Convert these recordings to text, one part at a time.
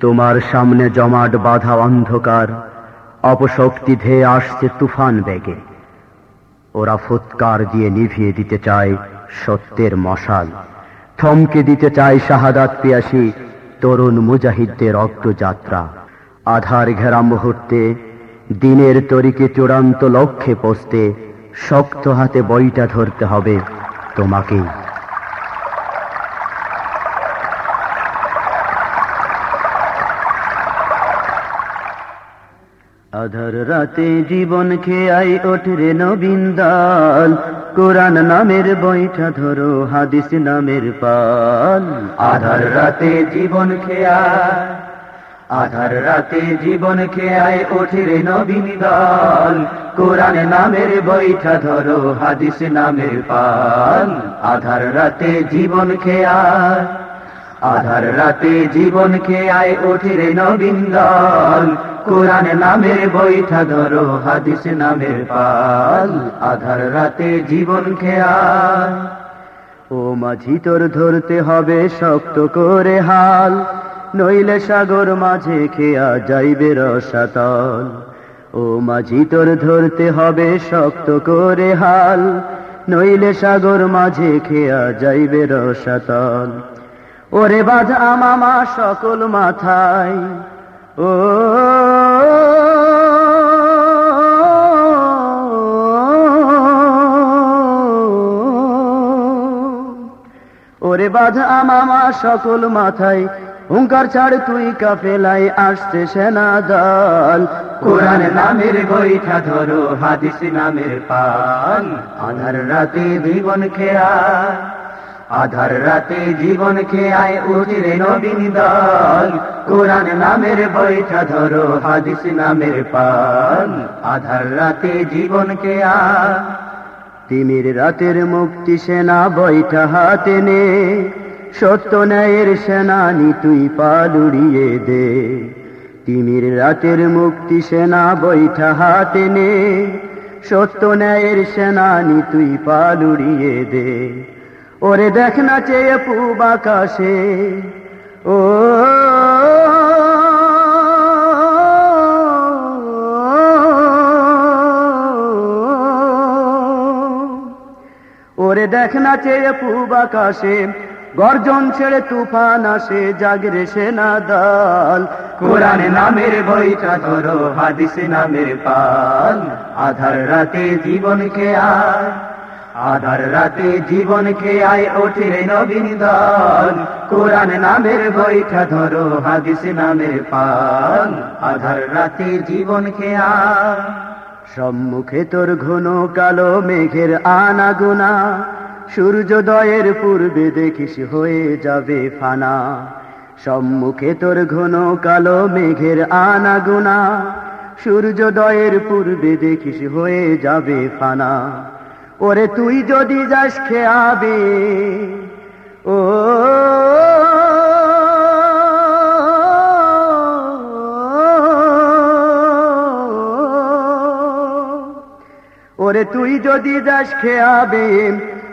তোমার সামনে জমাট বাধা অন্ধকার, অপশক্তি ধেয়ে আসছে তুফান বেগে। ওরা ফুৎকার দিয়ে নিভিয়ে দিতে চায় সত্যের মশাল। থমকে দিতে চায় শাহাদাত পিয়াসী, তরুণ মুজাহিদদের অগ্রযাত্রা আধার ঘেরা মুহূর্তে, দিনের তরিকে চূড়ান্ত লক্ষ্যে পৌঁছতে শক্ত হাতে বইটা ধরতে হবে তোমাকেই। আধার রাতে জীবন খেয়াই ওঠরে নবীন দাল। কোরআন নামের বইটা ধরো, হাদিস নামের পাল। আধার রাতে জীবন খেয়া আধার রাতে জীবন খেয়ায় ওঠরে নবীন দল। কোরআন নামের বইটা ধরো, হাদিস নামের পাল। আধার রাতে জীবন খেয়া আধার রাতে জীবন খেয়ায় ওঠরে নবীন দল। কোরআন নামের বৈঠা ধরো, হাদিস নামের পাল, আধার রাতে জীবন খেয়াল। ও মাঝি, তোর ধরতে হবে শক্ত করে হাল, নইলে সাগর মাঝে খেয়া যাইবে রসাতল। ও মাঝি, তোর ধরতে হবে শক্ত করে হাল, নইলে সাগর মাঝে খেয়া যাইবে রসাতল। ওরে বাধা মামা সকল মাথায় ওরে বাধা মামা, সকল মাথায় হুঙ্কার ছাড়, তুই কাফেলাই আসছে সেনা দল কোরআন নামের বইটা ধরো, হাদিস নামের পান। আধার রাতে জীবন খেয়া আধার রাতে জীবন খেয়ায় উঠরে নবীন দল। কোরআন নামের বৈঠা ধরো, হাদিস নামের পাল। আধার রাতে জীবন খেয়া, তিমির রাতের মুক্তি সেনা বৈঠা হাতে নে। সত্য ন্যায়ের সেনানি তুই পালুড়িয়ে দে। তিমির রাতের মুক্তি সেনা বৈঠা হাতে নে। সত্য ন্যায়ের সেনানি তুই পালুড়িয়ে দে। ওরে দেখ না চেয়ে পূব আকাশে, ও, ওরে দেখ না চেয়ে পূব আকাশে, গর্জন ছেড়ে তুফান আসে, জাগরে সেনা দল কোরআন নামের বইটা ধরো, হাদিস নামের পাল। আধার রাতে জীবনকে আয় আধার রাতে জীবনকে আয় ওঠে নবীন দল কোরআন নামের বইটা ধরো, হাদিস নামের পাল আধার রাতে জীবনকে আয়। সম্মুখে তোর ঘন কালো মেঘের আনাগুনা। সূর্যোদয়ের পূর্বে দেখিস হয়ে যাবে ফানা। সম্মুখে তোর ঘন কালো মেঘের আনাগুনা। সূর্যোদয়ের পূর্বে দেখিস হয়ে যাবে ফানা। ওরে তুই যদি যাস খেয়াবে, ও, ওরে তুই যদি যাস খেয়াবে,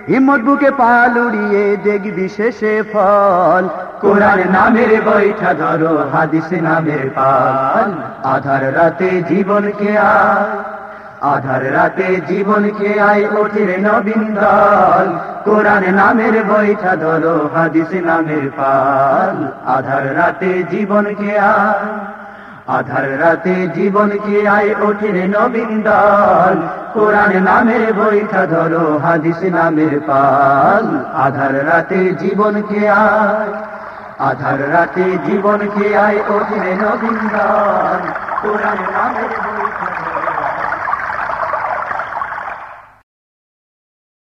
হিম্মত বুকে পাল উড়িয়ে দেখবি শেষে ফল। কোরআন নামের বৈঠা ধরো, হাদিস নামের পাল। আধার রাতে জীবনকে আয়। আধার রাতে জীবনকে আয় ওঠের নবীন দল। কোরআন নামের বৈঠা ধরো, হাদিস নামের পাল। আধার রাতে জীবনকে আয়, আধার রাতে জীবনকে আয় ওঠের নবীন দল। কোরআন নামের বইটা ধরো, হাদিস নামের পাল। আধার রাতে জীবনকে আয়, আধার রাতে জীবনকে আয় ওঠের নবীন দল। কোরআন নামের বইটা